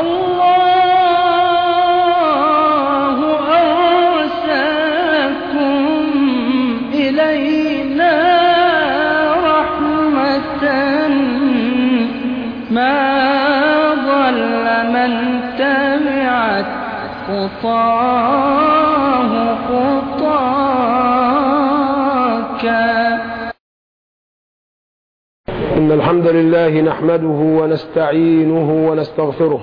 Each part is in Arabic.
الله أرسلكم إلينا رحمة ما ضل من تبعت خطاه خطاك. إن الحمد لله نحمده ونستعينه ونستغفره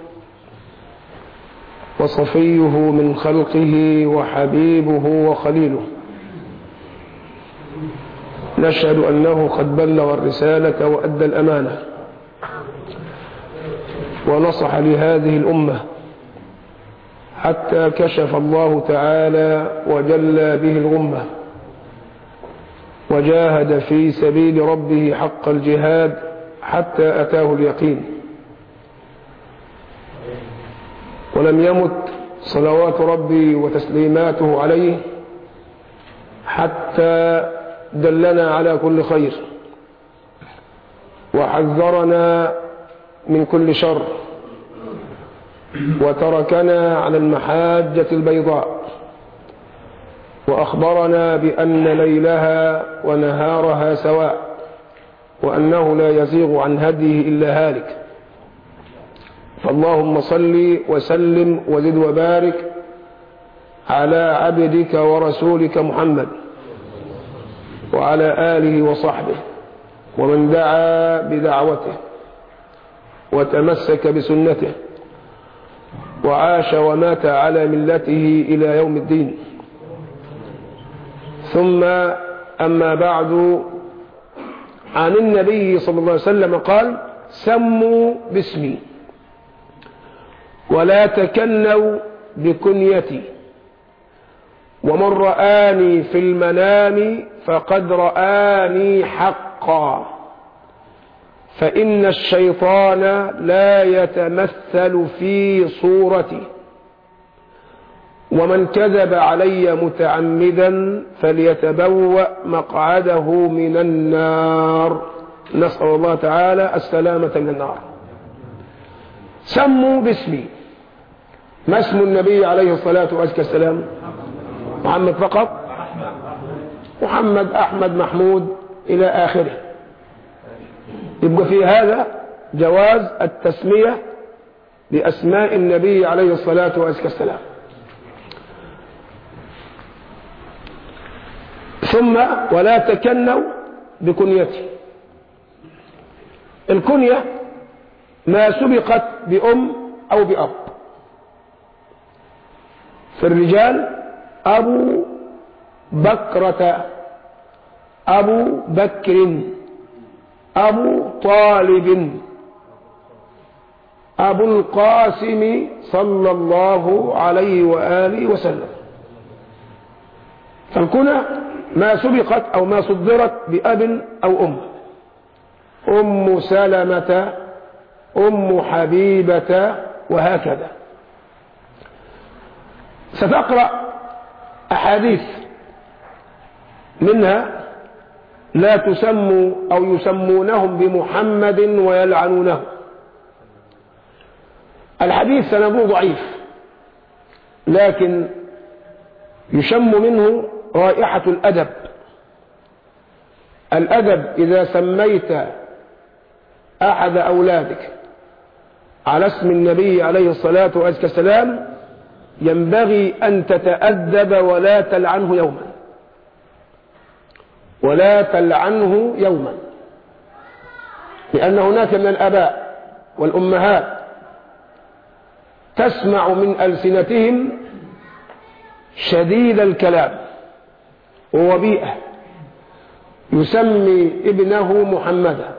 وصفيه من خلقه وحبيبه وخليله. نشهد أنه قد بلغ الرسالة وأدى الأمانة. ونصح لهذه الأمة. حتى كشف الله تعالى وجلى به الغمة. وجاهد في سبيل ربه حق الجهاد حتى أتاه اليقين. ولم يمت صلوات ربي وتسليماته عليه حتى دلنا على كل خير وحذرنا من كل شر وتركنا على المحاجة البيضاء وأخبرنا بأن ليلها ونهارها سواء وأنه لا يزيغ عن هديه إلا هالك فاللهم صل وسلم وزد وبارك على عبدك ورسولك محمد وعلى آله وصحبه ومن دعا بدعوته وتمسك بسنته وعاش ومات على ملته إلى يوم الدين. ثم أما بعد عن النبي صلى الله عليه وسلم قال سموا باسمي. ولا تكنوا بكنيتي. ومن رآني في المنام فقد رآني حقا. فإن الشيطان لا يتمثل في صورتي. ومن كذب علي متعمدا فليتبوأ مقعده من النار. نسأل الله تعالى السلامة من النار. سموا باسمي. ما اسم النبي عليه الصلاة والسلام محمد فقط؟ محمد أحمد محمود إلى آخره. يبقى في هذا جواز التسمية بأسماء النبي عليه الصلاة والسلام ثم ولا تكنوا بكنيته. الكنية ما سبقت بأم أو بأب. في الرجال أبو بكرة أبو بكر أبو طالب أبو القاسم صلى الله عليه وآله وسلم. فالكنى ما سبقت أو ما صدرت بأب أو أم. أم سلمة أم حبيبة وهكذا. ستقرأ أحاديث منها لا تسموا أو يسمونهم بمحمد ويلعنونه. الحديث سنده ضعيف لكن يشم منه رائحة الأدب. الأدب إذا سميت أحد أولادك على اسم النبي عليه الصلاة والسلام ينبغي أن تتأدب ولا تلعنه يوما. ولا تلعنه يوما. لأن هناك من الآباء والأمهات تسمع من ألسنتهم شديد الكلام ووبيئة يسمي ابنه محمدا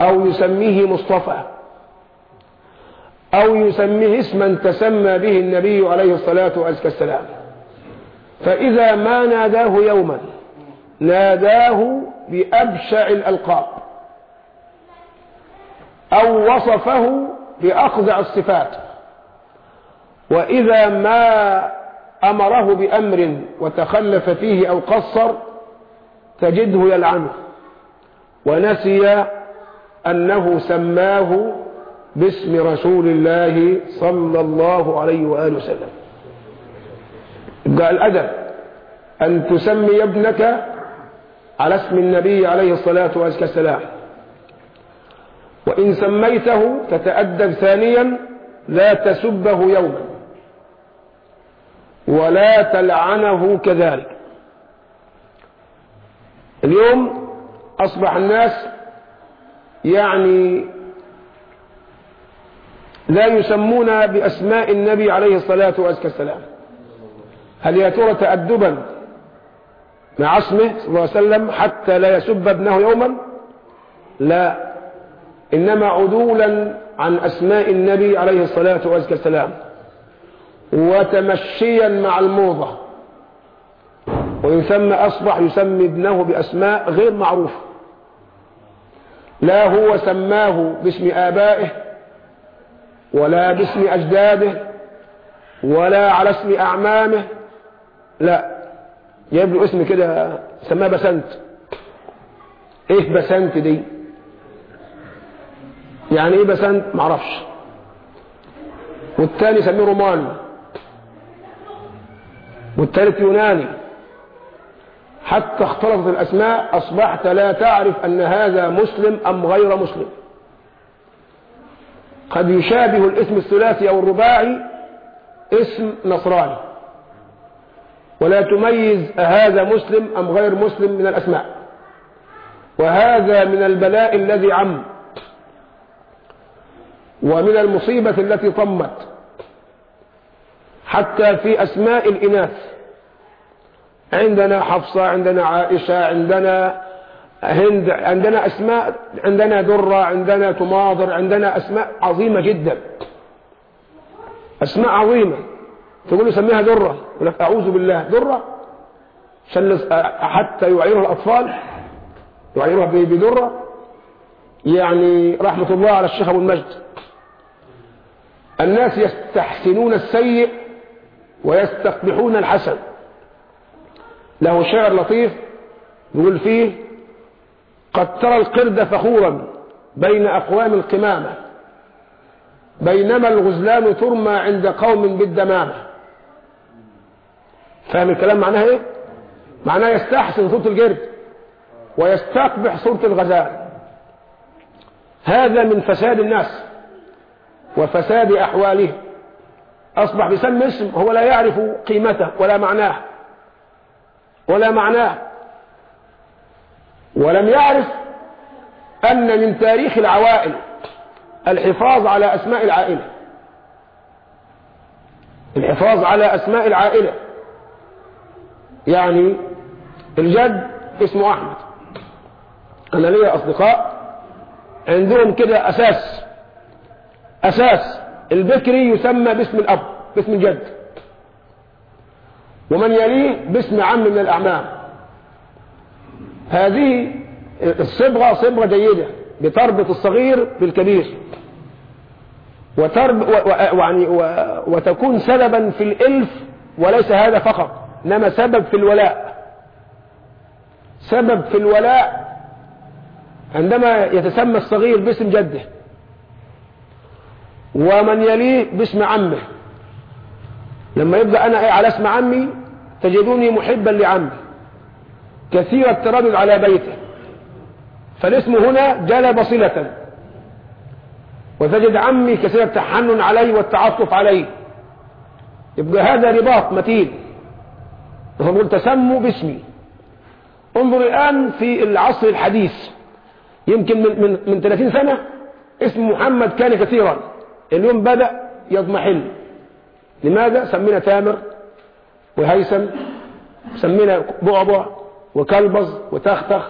أو يسميه مصطفى. أو يسميه اسما تسمى به النبي عليه الصلاة والسلام. فإذا ما ناداه يوما ناداه بأبشع الألقاب أو وصفه بأخزع الصفات. وإذا ما أمره بأمر وتخلف فيه أو قصر تجده يلعنه ونسي أنه سماه باسم رسول الله صلى الله عليه وآله وسلم. يبقى الأدب أن تسمي ابنك على اسم النبي عليه الصلاة والسلام. وإن سميته تتأدب ثانيا لا تسبه يوما ولا تلعنه كذلك. اليوم أصبح الناس يعني لا يسمون بأسماء النبي عليه الصلاة والسلام. هل يا ترى تأدبا مع اسمه صلى الله عليه وسلم حتى لا يسب ابنه يوما؟ لا. إنما عدولا عن أسماء النبي عليه الصلاة والسلام. وتمشيا مع الموضة. ومن ثم أصبح يسمي ابنه بأسماء غير معروفة. لا هو سماه باسم آبائه ولا باسم أجداده ولا على اسم أعمامه لا. جايب له اسم كده سماه بسنت. إيه بسنت دي؟ يعني إيه بسنت؟ معرفش. والتاني سميه روماني والتالت يوناني. حتى اختلطت الأسماء أصبحت لا تعرف أن هذا مسلم أم غير مسلم. قد يشابه الاسم الثلاثي أو الرباعي اسم نصراني. ولا تميز أهذا مسلم أم غير مسلم من الأسماء. وهذا من البلاء الذي عم. ومن المصيبة التي طمت. حتى في أسماء الإناث. عندنا حفصة عندنا عائشة عندنا هند عندنا أسماء عندنا درة عندنا تماضر عندنا أسماء عظيمة جدا. أسماء عظيمة. تقول سميها درة. أعوذ بالله. درة. حتى يعيرها الأطفال. يعيرها بدرة. يعني رحمة الله على الشيخ أبو المجد. الناس يستحسنون السيء ويستقبحون الحسن. له شعر لطيف. يقول فيه قد ترى القرد فخورا بين أقوام القمامة بينما الغزلان ترمى عند قوم بالدمامة. فاهم الكلام معناه إيه؟ معناه يستحسن صوت القرد ويستقبح صوت الغزال. هذا من فساد الناس وفساد أحواله. أصبح بسم اسم هو لا يعرف قيمته ولا معناه ولا معناه. ولم يعرف أن من تاريخ العوائل الحفاظ على أسماء العائلة. الحفاظ على أسماء العائلة. يعني الجد اسمه أحمد. أنا لي أصدقاء عندهم كده أساس. أساس البكري يسمى باسم الأب باسم الجد. ومن يليه باسم عم من الأعمام. هذه الصبغة صبغة جيدة بتربط الصغير بالكبير. وترب يعني وتكون سببا في الإلف وليس هذا فقط إنما سبب في الولاء. سبب في الولاء عندما يتسمى الصغير باسم جده ومن يليه باسم عمه. لما يبدأ أنا إيه على اسم عمي تجدوني محبا لعمي. كثير التردد على بيته. فالاسم هنا جلب صلة وتجد عمي كثير التحنن علي والتعطف علي يبقى هذا رباط متين. فقلت تسموا باسمي. انظر الآن في العصر الحديث. يمكن من, من, من 30 سنة اسم محمد كان كثيرا. اليوم بدأ يضمحل لماذا؟ سمينا تامر وهيثم سمينا بعبع وكلبز وتختخ.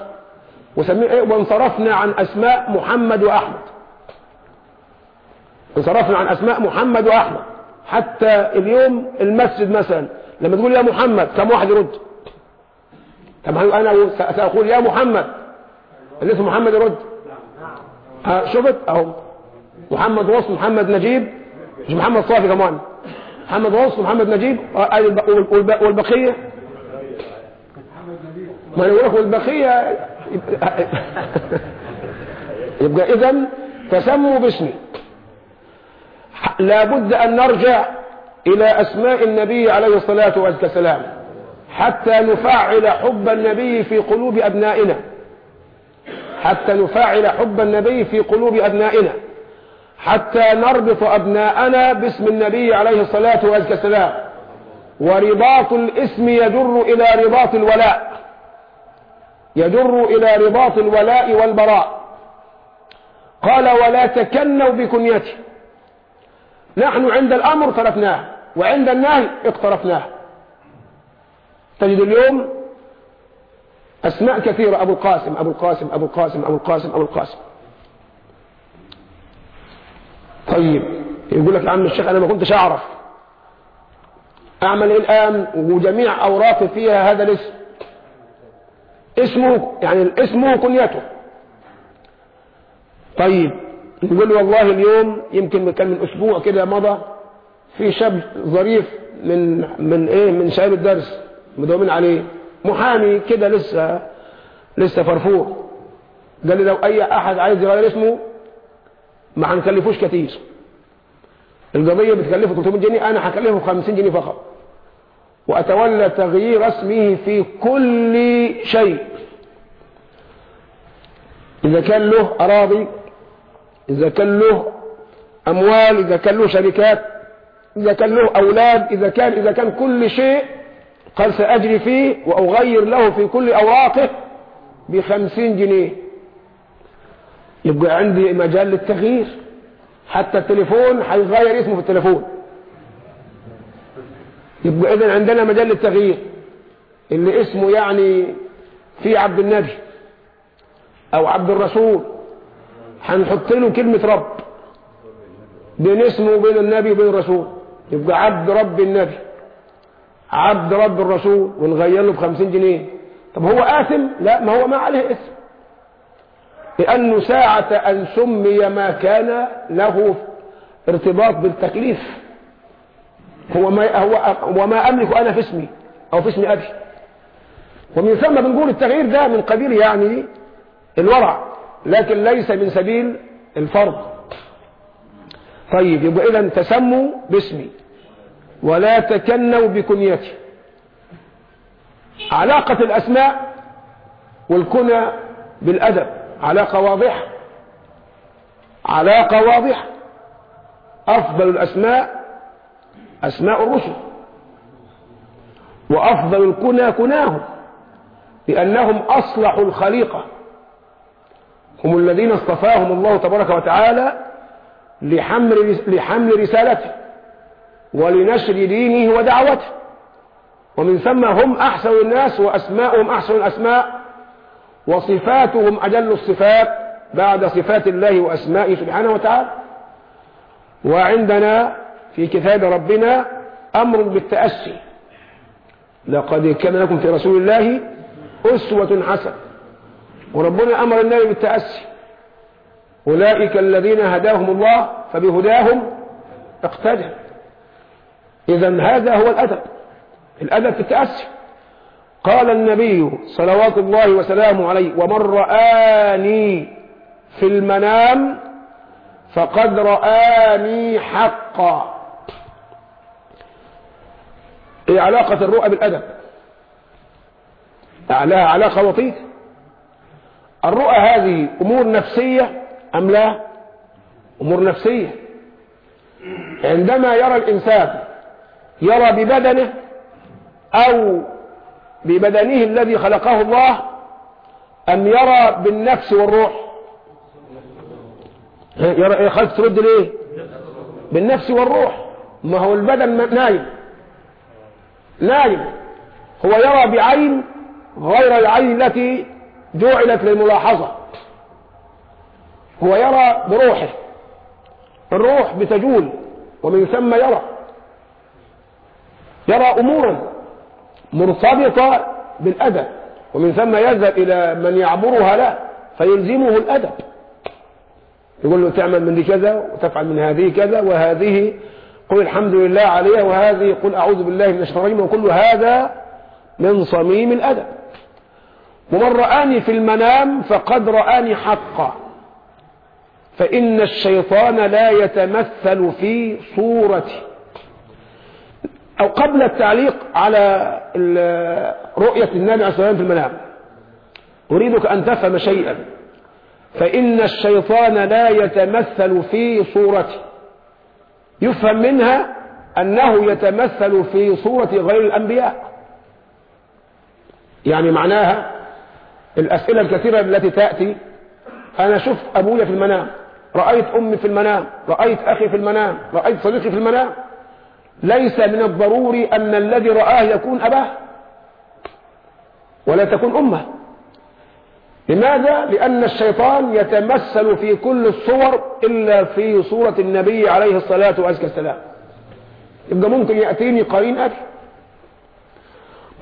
وسمينا إيه وانصرفنا عن أسماء محمد وأحمد. انصرفنا عن أسماء محمد وأحمد. حتى اليوم المسجد مثلا لما تقول يا محمد كم واحد يرد؟ طب أنا سأقول يا محمد؟ اللي اسمه محمد يرد؟ ها شفت؟ أهو. محمد وصل محمد نجيب. مش محمد صافي كمان. محمد وصل محمد نجيب. والبقية. ما يقول لك والبقية يبقى اذا تسموا باسمي. لابد أن نرجع إلى أسماء النبي عليه الصلاة والسلام حتى نفعل حب النبي في قلوب أبنائنا. حتى نفعل حب النبي في قلوب أبنائنا. حتى نربط أبناءنا باسم النبي عليه الصلاة والسلام. ورباط الاسم يجر إلى رباط الولاء. يجر إلى رباط الولاء والبراء. قال ولا تكنوا بكنيته نحن عند الأمر تركناه وعند النهي اقترفناه. تجد اليوم أسماء كثيرة أبو القاسم أبو القاسم أبو القاسم أبو القاسم أبو القاسم. طيب يقول لك يا عم الشيخ أنا ما كنتش أعرف. أعمل إيه الآن؟ وجميع أوراقي فيها هذا الاسم. اسمه يعني اسمه كنيته طيب يقول والله اليوم يمكن كان من أسبوع كده مضى في شاب ظريف من من إيه من شباب الدرس مدومين عليه محامي كده لسه لسه فرفور. قال لي لو أي أحد عايز يغير اسمه ما هنكلفوش كتير. القضية بتكلفه 300 جنيه أنا هكلفه 50 جنيه فقط. وأتولى تغيير اسمه في كل شيء. إذا كان له أراضي إذا كان له أموال إذا كان له شركات إذا كان له أولاد إذا كان إذا كان كل شيء قال سأجري فيه وأغير له في كل أوراقه بخمسين جنيه. يبقى عندي مجال للتغيير. حتى التليفون هيغير اسمه في التليفون. يبقى إذن عندنا مجال للتغيير. اللي اسمه يعني في عبد النبي. أو عبد الرسول. هنحط له كلمة رب. بين اسمه وبين النبي وبين الرسول. يبقى عبد رب النبي. عبد رب الرسول ونغير له بخمسين جنيه. طب هو آثم؟ لا ما هو ما عليه اسم. لأنه ساعة أن سمي ما كان له ارتباط بالتكليف. هو ما هو وما أملك أنا في اسمي أو في اسم أبي. ومن ثم بنقول التغيير ده من قبيل يعني الورع لكن ليس من سبيل الفرض. طيب يبقى إذا تسموا باسمي ولا تكنوا بكنيتي. علاقة الأسماء والكنى بالأدب علاقة واضحة. علاقة واضحة. أفضل الأسماء أسماء الرسل وأفضل الكنى كناهم لأنهم أصلحوا الخليقة. هم الذين اصطفاهم الله تبارك وتعالى لحمل, لحمل رسالته ولنشر دينه ودعوته. ومن ثم هم أحسن الناس وأسماؤهم أحسن الأسماء وصفاتهم أجل الصفات بعد صفات الله وأسمائه سبحانه وتعالى. وعندنا في كتاب ربنا أمر بالتأسي. لقد كان لكم في رسول الله أسوة حسنة. وربنا أمر النبي بالتأسي. أولئك الذين هداهم الله فبهداهم اقتدى. إذا هذا هو الأدب. الأدب في التأسي. قال النبي صلوات الله وسلامه عليه ومن رآني في المنام فقد رآني حقا. إيه علاقة الرؤى بالأدب؟ لها علاقة وطيدة الرؤى هذه أمور نفسية أم لا؟ أمور نفسية. عندما يرى الإنسان يرى ببدنه أو ببدنه الذي خلقه الله أم يرى بالنفس والروح؟ يرى إيه؟ خلق ترد ليه؟ بالنفس والروح. ما هو البدن نايم. نايم. هو يرى بعين غير العين التي جعلت للملاحظة. هو يرى بروحه. الروح بتجول ومن ثم يرى. يرى أمورا مرتبطة بالأدب ومن ثم يذهب إلى من يعبرها له فيلزمه الأدب. يقول له تعمل من دي كذا وتفعل من هذه كذا وهذه. قل الحمد لله عليها وهذه. قل أعوذ بالله من الرجيم. وكل هذا من صميم الأدب. ومن رآني في المنام فقد رآني حقا. فإن الشيطان لا يتمثل في صورتي. أو قبل التعليق على رؤية النبي عليه الصلاة في المنام. أريدك أن تفهم شيئا. فإن الشيطان لا يتمثل في صورتي. يفهم منها أنه يتمثل في صورة غير الأنبياء. يعني معناها الأسئلة الكثيرة التي تأتي أنا شفت أبويا في المنام رأيت أمي في المنام رأيت أخي في المنام رأيت صديقي في المنام. ليس من الضروري أن الذي رآه يكون أباه ولا تكون أمه. لماذا؟ لأن الشيطان يتمثل في كل الصور إلا في صورة النبي عليه الصلاة والسلام يبقى ممكن يأتيني قرين أبي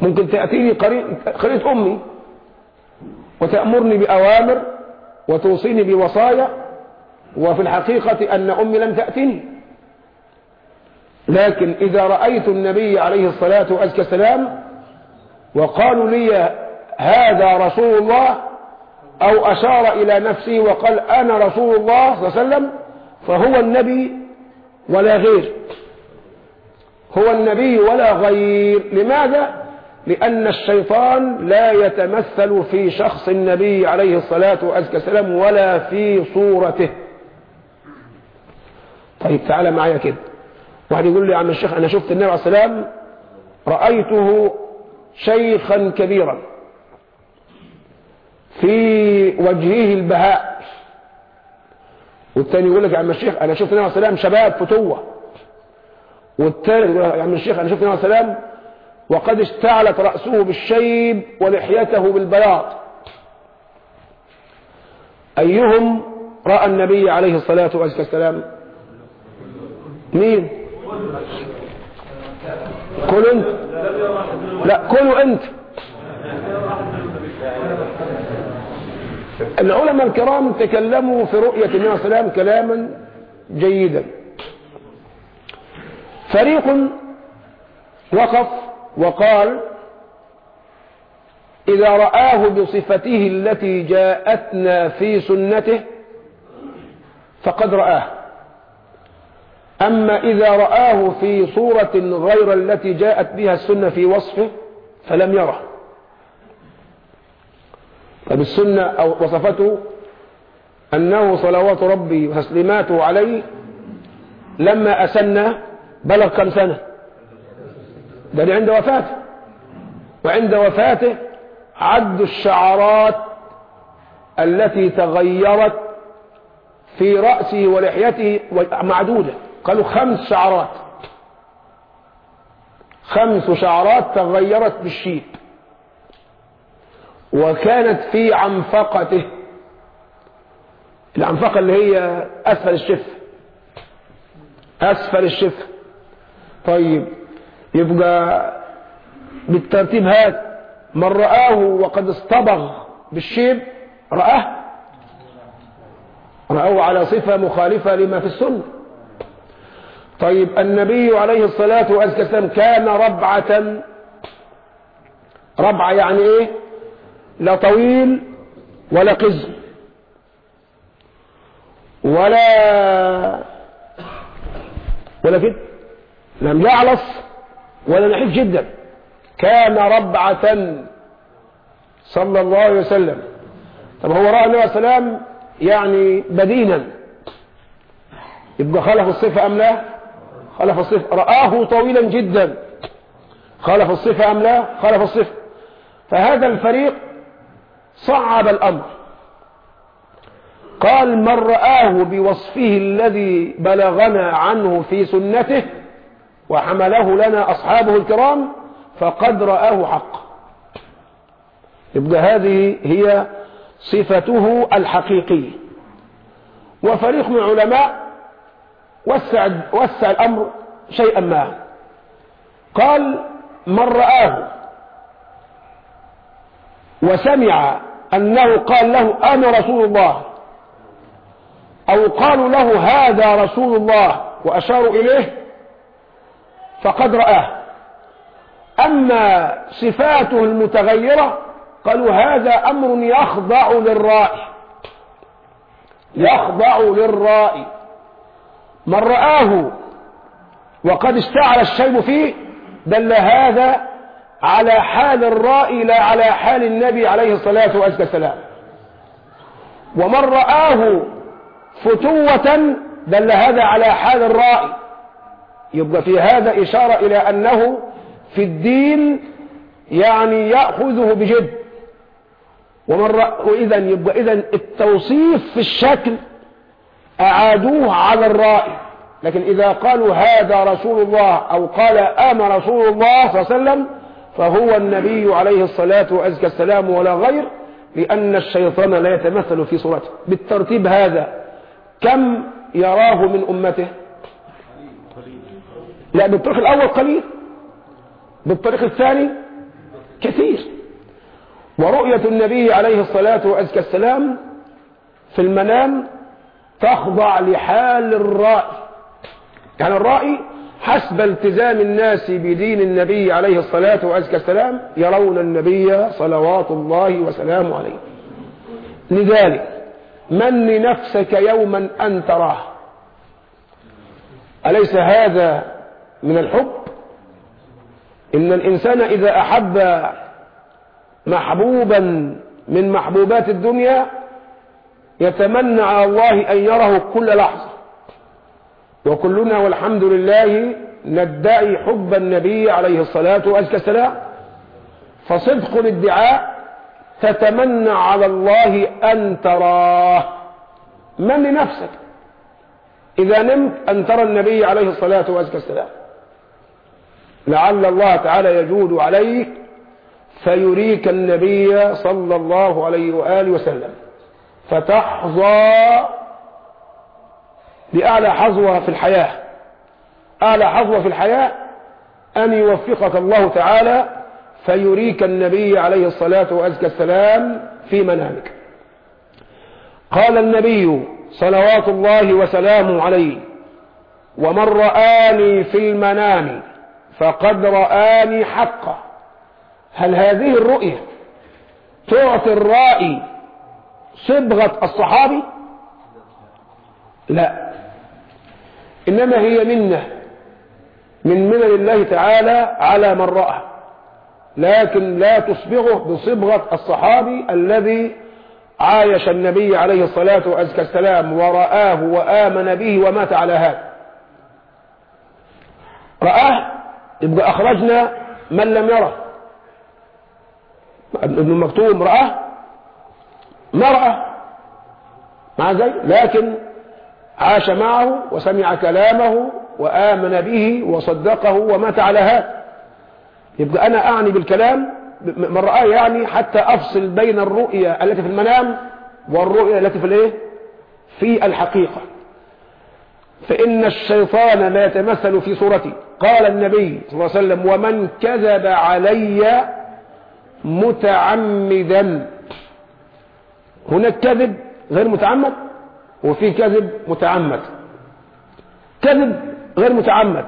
ممكن تأتيني قرين أمي. وتأمرني بأوامر وتوصيني بوصايا وفي الحقيقة أن أمي لم تأتني. لكن إذا رأيت النبي عليه الصلاة والسلام وقالوا لي هذا رسول الله أو أشار إلى نفسه وقال أنا رسول الله صلى الله عليه وسلم فهو النبي ولا غير. هو النبي ولا غير. لماذا؟ لأن الشيطان لا يتمثل في شخص النبي عليه الصلاة والسلام ولا في صورته. طيب تعالى معايا كده. واحد يقول لي يا عم الشيخ أنا شفت النبي عليه والسلام رأيته شيخا كبيرا في وجهه البهاء. والتاني يقول لك يا عم الشيخ أنا شفت النبي عليه والسلام شباب فتوة. والتاني يقول لك يا عم الشيخ أنا شفت النبي عليه والسلام وقد اشتعلت رأسه بالشيب ولحيته بالبياض أيهم رأى النبي عليه الصلاة والسلام؟ مين؟ كل أنت. لا كلوا أنت. العلماء الكرام تكلموا في رؤية النبي عليه وسلم كلاما جيدا. فريق وقف وقال إذا رآه بصفته التي جاءتنا في سنته فقد رآه. أما إذا رآه في صورة غير التي جاءت بها السنة في وصفه فلم يره. طب السنة أو وصفته أنه صلوات ربي وتسليماته عليه لما أسنى بلغ كم سنة؟ بل عند وفاته. وعند وفاته عد الشعرات التي تغيرت في رأسه ولحيته معدودة قالوا خمس شعرات خمس شعرات تغيرت بالشيب. وكانت في عنفقته. العنفقة اللي هي أسفل الشفة. أسفل الشفة. طيب. يبقى بالترتيب هذا. من رآه وقد اصطبغ بالشيب رآه. رأوه على صفة مخالفة لما في السنة. طيب النبي عليه الصلاة والسلام كان ربعة. ربعة يعني إيه؟ لا طويل ولا قزم. ولا ولا كده لم يعلص ولا نحيف جدا. كان ربعة صلى الله عليه وسلم. طب هو رأى النبي وسلم يعني بدينا. يبقى خلف الصفة أم لا؟ خلف الصفة. رآه طويلا جدا. خلف الصفة أم لا؟ خلف الصفة. فهذا الفريق صعب الأمر. قال من رآه بوصفه الذي بلغنا عنه في سنته وحمله لنا أصحابه الكرام فقد رآه حق. يبقى هذه هي صفته الحقيقية وفريق من العلماء وسع, وسع الأمر شيئا ما. قال من رآه وسمع أنه قال له أنا رسول الله أو قالوا له هذا رسول الله وأشاروا إليه فقد رآه. أما صفاته المتغيرة قالوا هذا أمر يخضع للرائي. يخضع للرائي. من رآه وقد اشتعل الشيب فيه دل هذا على حال الرائي لا على حال النبي عليه الصلاة والسلام. ومن رآه فتوة دل هذا على حال الرائي. يبقى في هذا إشارة إلى أنه في الدين يعني يأخذه بجد. ومن وإذا يبقى إذا التوصيف في الشكل أعادوه على الرائي لكن إذا قالوا هذا رسول الله أو قال آم رسول الله صلى الله عليه وسلم فهو النبي عليه الصلاة والسلام ولا غير لأن الشيطان لا يتمثل في صورته. بالترتيب هذا كم يراه من أمته؟ لا بالطريق الأول قليل بالطريق الثاني كثير. ورؤية النبي عليه الصلاة والسلام في المنام تخضع لحال الرائي يعني الرائي حسب التزام الناس بدين النبي عليه الصلاة والسلام يرون النبي صلوات الله وسلامه عليه. لذلك من نفسك يوما أن تراه؟ أليس هذا من الحب. إن الإنسان إذا أحب محبوبا من محبوبات الدنيا يتمنى على الله أن يره كل لحظة. وكلنا والحمد لله ندعي حب النبي عليه الصلاة والسلام. فصدق الادعاء تتمنى على الله أن تراه. من لنفسك؟ إذا نمت أن ترى النبي عليه الصلاة والسلام. لعل الله تعالى يجود عليك فيريك النبي صلى الله عليه وآله وسلم فتحظى بأعلى حظوة في الحياة. أعلى حظوة في الحياة أن يوفقك الله تعالى فيريك النبي عليه الصلاة والسلام في منامك. قال النبي صلوات الله وسلامه عليه ومن رآني في المنام فقد رآني حقا. هل هذه الرؤية تعطي الرائي صبغة الصحابي؟ لا. إنما هي منة من منن الله تعالى على من رأى. لكن لا تصبغه بصبغة الصحابي الذي عايش النبي عليه الصلاة والسلام ورآه وآمن به ومات على هذا. رآه يبقى أخرجنا من لم يره. ابن مكتوم رآه ما رأى. مع زي لكن عاش معه وسمع كلامه وآمن به وصدقه ومات على هذا. يبقى أنا أعني بالكلام من رآه يعني حتى أفصل بين الرؤية التي في المنام والرؤية التي في الإيه؟ في الحقيقة. فإن الشيطان لا يتمثل في صورتي. قال النبي صلى الله عليه وسلم ومن كذب علي متعمدا. هناك كذب غير متعمد وفي كذب متعمد. كذب غير متعمد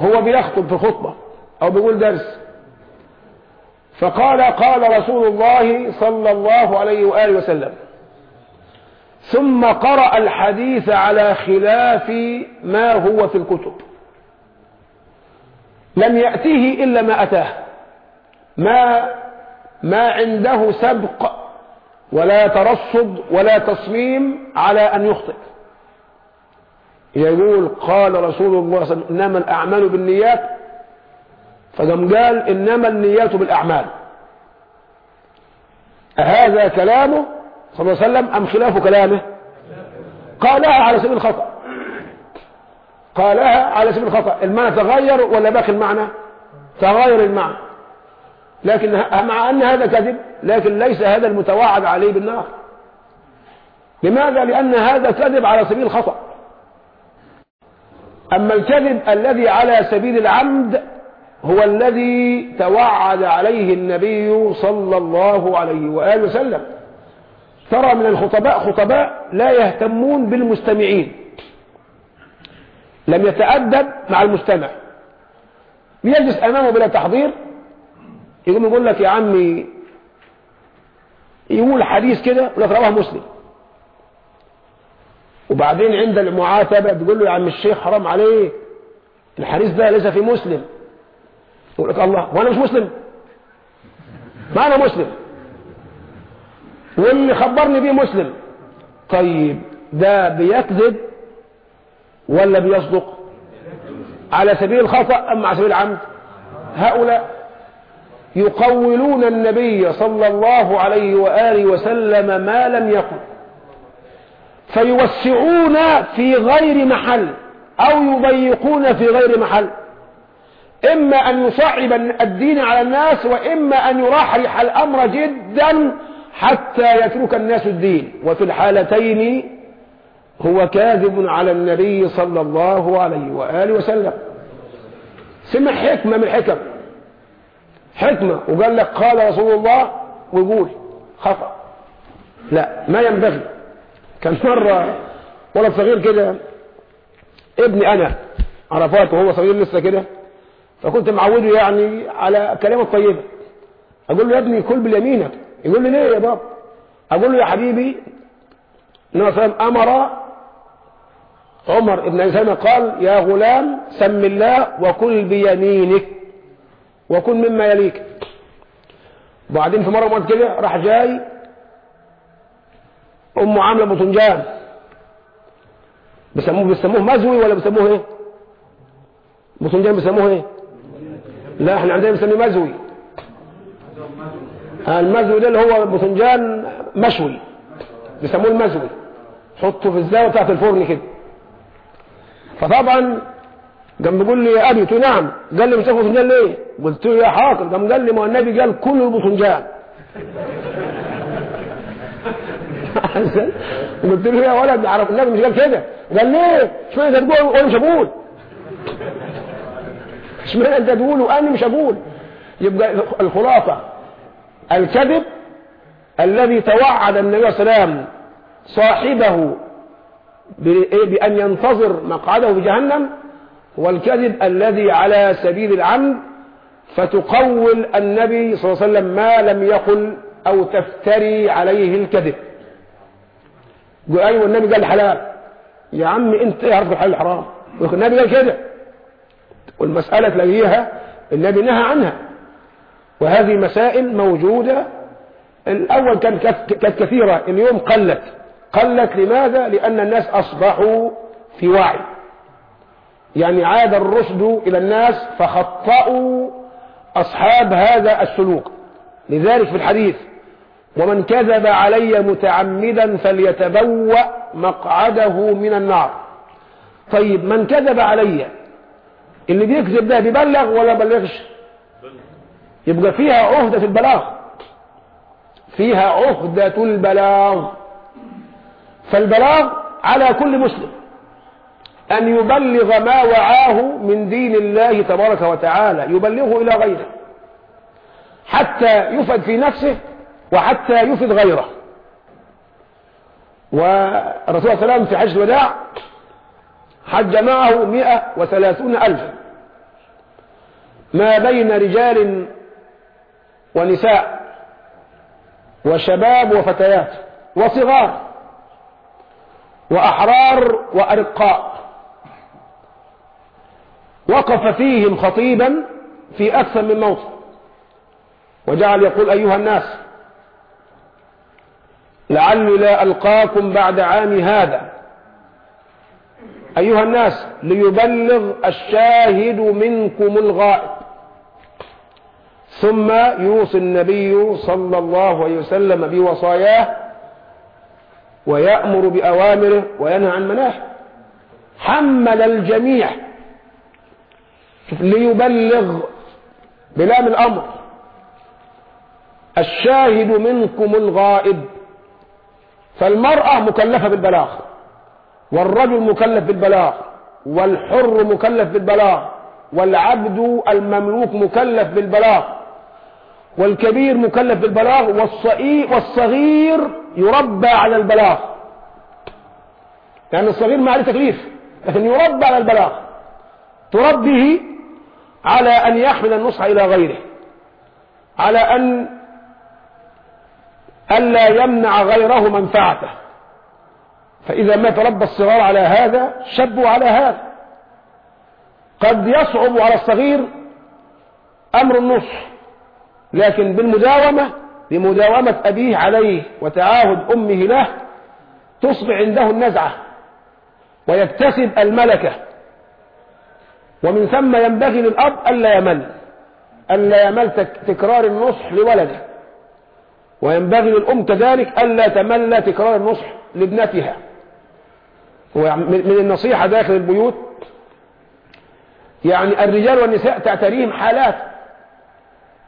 هو بيخطب في خطبة أو بيقول درس. فقال قال رسول الله صلى الله عليه وآله وسلم ثم قرأ الحديث على خلاف ما هو في الكتب. لم يأتيه إلا ما أتاه. ما ما عنده سبق ولا ترصد ولا تصميم على أن يخطئ. يقول قال رسول الله صلى الله عليه وسلم إنما الأعمال بالنيات. فقام قال إنما النيات بالأعمال. هذا كلامه صلى الله عليه وسلم أم خلاف كلامه؟ قالها على سبيل الخطأ. قالها على سبيل الخطأ. المعنى تغير ولا باقي المعنى؟ تغير المعنى. لكن مع أن هذا كذب لكن ليس هذا المتوعد عليه بالنار. لماذا؟ لأن هذا كذب على سبيل الخطأ. أما الكذب الذي على سبيل العمد هو الذي توعد عليه النبي صلى الله عليه وآله وسلم. ترى من الخطباء خطباء لا يهتمون بالمستمعين. لم يتأدب مع المستمع. يجلس أمامه بلا تحضير يقوم يقول لك يا عمي يقول حديث كده يقول لك رواه مسلم. وبعدين عند المعاتبة تقول له يا عم الشيخ حرام عليك الحديث ده ليس في مسلم. يقول لك الله وأنا مش مسلم. ما أنا مسلم. واللي خبرني بيه مسلم. طيب ده بيكذب ولا بيصدق؟ على سبيل الخطأ أم على سبيل العمد؟ هؤلاء يقولون النبي صلى الله عليه وآله وسلم ما لم يقل. فيوسعون في غير محل أو يضيقون في غير محل. إما أن يصعب الدين على الناس وإما أن يرحرح الأمر جدا حتى يترك الناس الدين. وفي الحالتين هو كاذب على النبي صلى الله عليه وآله وسلم. سمع حكمة من الحكم حكمة. وقال لك قال رسول الله ويقول خطأ. لا ما ينبغي. كان مرة ولد صغير كده ابني أنا عرفات وهو صغير لسه كده. فكنت معوده يعني على كلام الطيبة. أقول له يا ابني كل باليمينك. يقول لي ليه يا بابا؟ أقول له يا حبيبي النبي صلى الله عليه وسلم أمر عمر بن سلمة قال يا غلام سم الله وكل بيمينك وكن مما يليك. وبعدين في مرة قلت كده راح جاي أم عاملة بطنجان بيسموه بيسموه مزوي ولا بيسموه إيه؟ بطنجان بيسموه إيه؟ لا إحنا عندنا بنسميه مزوي. المزوي ده اللي هو بطنجان مشوي. بيسموه المزوي. حطه في الزاوية بتاعت الفرن كده. فطبعا قام بيقول لي يا أبي قلت له نعم. قال لي مش تاكل بطنجان ليه؟ قلت له يا حاضر قام قال لي ما النبي قال كل البطنجان قلت له يا ولد عرف النبي مش قال كده. قال ليه؟ اشمعنى انت تقول وأنا مش هقول اشمعنى انت تقول وأنا مش هقول يبقى الخلاصة. الكذب الذي توعد النبي صلى الله عليه وسلم صاحبه بأن ينتظر مقعده بجهنم والكذب الذي على سبيل العمد فتقول النبي صلى الله عليه وسلم ما لم يقل أو تفتري عليه الكذب. أيوة النبي قال حلال. يا عم أنت إيه عرفت الحلال الحرام النبي قال كده والمسألة تلاقيها النبي نهى عنها. وهذه مسائل موجودة. الأول كانت كثيرة. اليوم قلت قلت لماذا؟ لأن الناس أصبحوا في وعي. يعني عاد الرشد إلى الناس فخطأوا أصحاب هذا السلوك. لذلك في الحديث ومن كذب علي متعمدا فليتبوأ مقعده من النار. طيب من كذب علي؟ اللي بيكذب ده بيبلغ ولا بلغش يبقى فيها عهدة البلاغ. فيها عهدة البلاغ. فالبلاغ على كل مسلم أن يبلغ ما وعاه من دين الله تبارك وتعالى يبلغه إلى غيره حتى يفد في نفسه وحتى يفد غيره. والرسول صلى الله عليه وسلم في حج الوداع حج معه مئة وثلاثون ألفا. ما بين رجال ونساء وشباب وفتيات وصغار وأحرار وأرقاء. وقف فيهم خطيبا في أكثر من موطن وجعل يقول أيها الناس لعلي لا ألقاكم بعد عام هذا. أيها الناس ليبلغ الشاهد منكم الغائب. ثم يوصي النبي صلى الله عليه وسلم بوصاياه ويأمر بأوامره وينهى عن مناهيه حمل الجميع ليبلغ بلام الأمر. الشاهد منكم الغائب. فالمرأة مكلفة بالبلاغ والرجل مكلف بالبلاغ والحر مكلف بالبلاغ والعبد المملوك مكلف بالبلاغ. والكبير مكلف بالبلاغ والصغير يربى على البلاغ. لأن الصغير ما عليه تكليف لكن يربى على البلاغ. تربيه على أن يحمل النصح إلى غيره. على أن ألا يمنع غيره منفعته. فإذا ما تربى الصغار على هذا شبوا على هذا. قد يصعب على الصغير أمر النصح. لكن بالمداومة بمداومة أبيه عليه وتعاهد أمه له تصبح عنده النزعة ويكتسب الملكة. ومن ثم ينبغي للأب ألا يمل ألا يمل تكرار النصح لولده. وينبغي للأم كذلك ألا تمل تكرار النصح لابنتها. من النصيحة داخل البيوت يعني الرجال والنساء تعتريهم حالات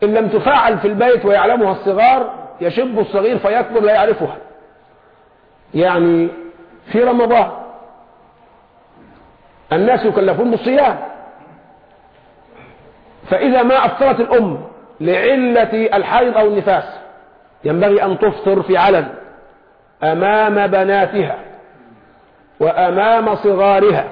إن لم تفعل في البيت ويعلمها الصغار يشب الصغير فيكبر لا يعرفها. يعني في رمضان الناس يكلفون بالصيام. فإذا ما أفطرت الأم لعلة الحيض أو النفاس ينبغي أن تفطر في علن أمام بناتها وأمام صغارها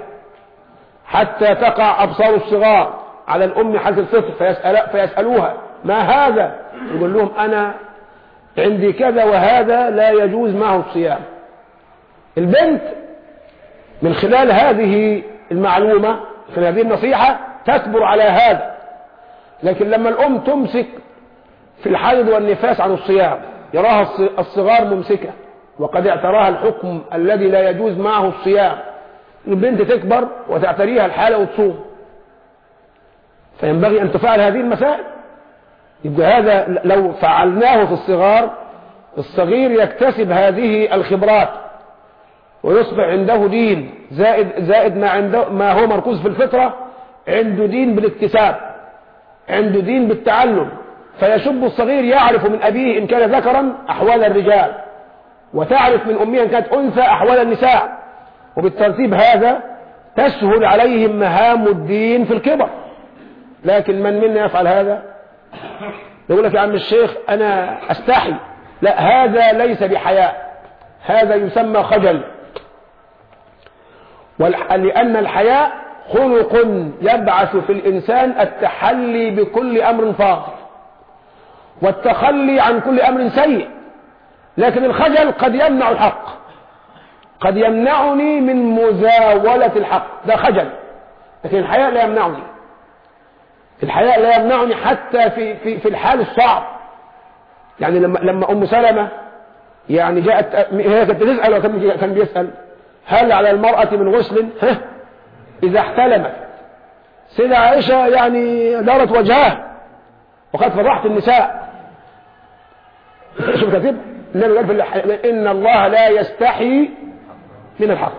حتى تقع أبصار الصغار على الأم حالة الفطر فيسأل فيسألوها. ما هذا؟ يقول لهم أنا عندي كذا وهذا لا يجوز معه الصيام. البنت من خلال هذه المعلومة خلال هذه النصيحة تكبر على هذا. لكن لما الأم تمسك في الحيض والنفاس عن الصيام يراها الصغار ممسكة وقد اعتراها الحكم الذي لا يجوز معه الصيام. البنت تكبر وتعتريها الحالة وتصوم. فينبغي أن تفعل هذه المسائل. يبقى هذا لو فعلناه في الصغار الصغير يكتسب هذه الخبرات ويصبح عنده دين زائد زائد ما عنده ما هو مركوز في الفطرة عنده دين بالاكتساب عنده دين بالتعلم. فيشب الصغير يعرف من أبيه إن كان ذكرا أحوال الرجال وتعرف من أمه إن كانت أنثى أحوال النساء. وبالترتيب هذا تسهل عليهم مهام الدين في الكبر. لكن من منا يفعل هذا؟ يقول لك يا عم الشيخ أنا أستحي. لا هذا ليس بحياء. هذا يسمى خجل. لأن الحياء خلق يبعث في الإنسان التحلي بكل أمر فاضل والتخلي عن كل أمر سيء. لكن الخجل قد يمنع الحق. قد يمنعني من مزاولة الحق. ده خجل. لكن الحياء لا يمنعني. الحياء لا يمنعني حتى في, في, في الحال الصعب. يعني لما, لما أم سلمة يعني جاءت هي كانت تسأل وكان بيسأل هل على المرأة من غسل؟ ها؟ إذا احتلمت. سيدة عائشة يعني دارت وجهها وقد فضحت النساء. شوف كتب النبي قال إن الله لا يستحي من الحق.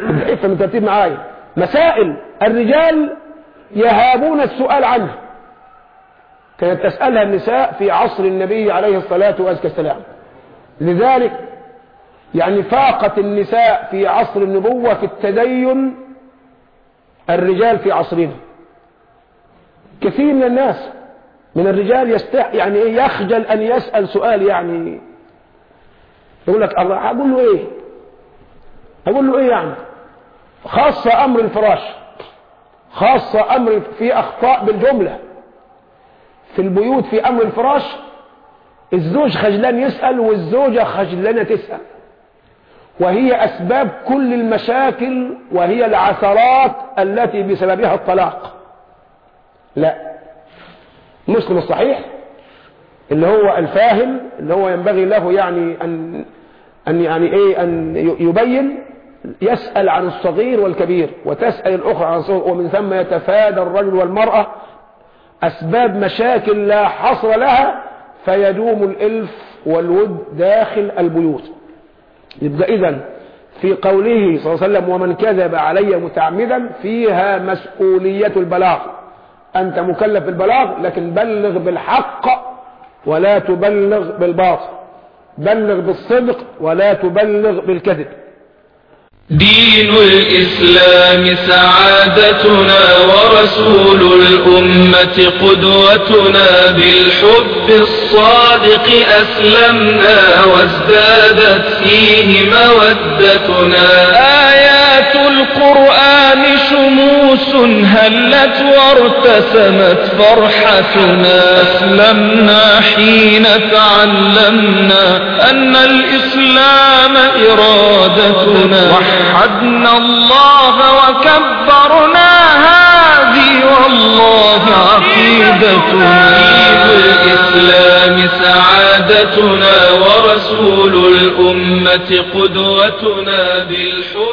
افهم الترتيب معايا. مسائل. الرجال يهابون السؤال عنه. كانت تسألها النساء في عصر النبي عليه الصلاة والسلام. لذلك يعني فاقت النساء في عصر النبوة في التدين الرجال في عصرنا. كثير من الناس من الرجال يستح يعني يخجل أن يسأل سؤال يعني يقول لك الله أقول له إيه؟ أقول له إيه يعني؟ خاصة أمر الفراش. خاصة أمر في أخطاء بالجملة. في البيوت في أمر الفراش الزوج خجلان يسأل والزوجة خجلانة تسأل. وهي أسباب كل المشاكل وهي العثرات التي بسببها الطلاق. لا. مسلم الصحيح اللي هو الفاهم اللي هو ينبغي له يعني أن, أن يعني إيه أن يبين يسأل عن الصغير والكبير وتسأل الأخرى عن الصغير ومن ثم يتفادى الرجل والمرأة أسباب مشاكل لا حصر لها فيدوم الإلف والود داخل البيوت. يبقى إذن في قوله صلى الله عليه وسلم ومن كذب علي متعمدا فيها مسؤولية البلاغ. أنت مكلف بالبلاغ لكن بلغ بالحق ولا تبلغ بالباطل. بلغ بالصدق ولا تبلغ بالكذب. دين الإسلام سعادتنا ورسول الأمة قدوتنا بالحب الصادق أسلمنا وازدادت فيه مودتنا. آيات شموس هلت وارتسمت فرحتنا. أسلمنا حين تعلمنا أن الإسلام إرادتنا. وحدنا الله وكبرنا هذه والله عقيدتنا. الإسلام سعادتنا ورسول الأمة قدوتنا بالحب.